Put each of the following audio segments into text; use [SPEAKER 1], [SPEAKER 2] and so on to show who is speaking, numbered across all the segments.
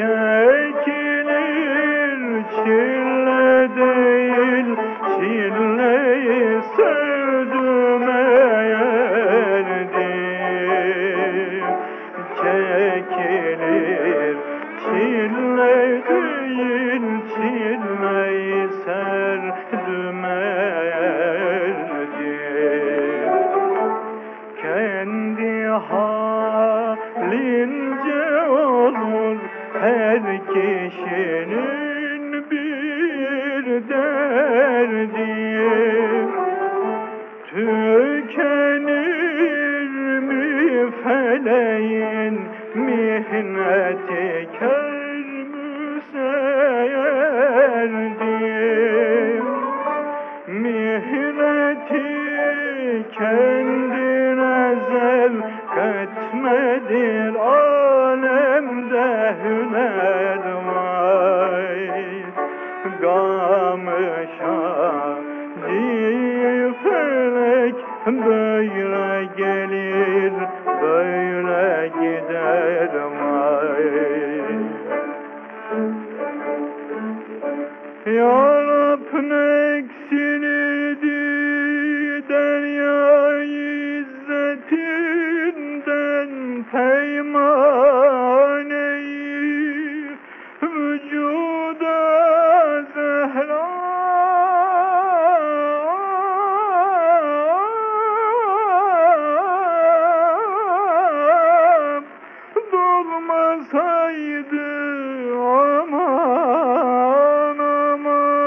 [SPEAKER 1] çekilir çile değil çileyi sevdüme yerdim çekilir çile değil çileyi serdüme yerdim kendi halince olur her kişinin bir derdi. Tükenir mi feleğin mihneti? Kör müserdim Mihreti kendine zevk etmedir alemde hüner böyle gelir böyle gider vay Ya Rab dolmasaydı aman aman.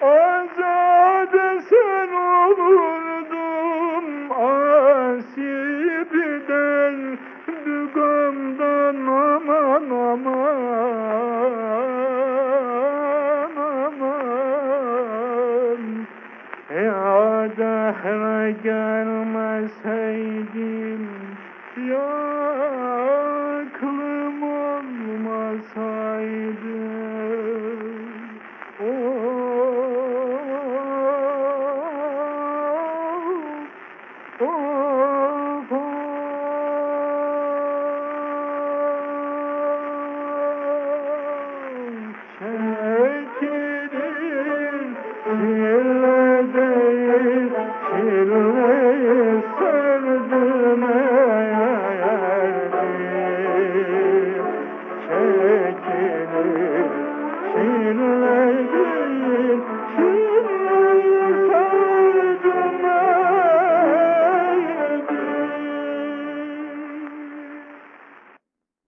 [SPEAKER 1] Azade sen olurdum dehre gelmeseydim Ya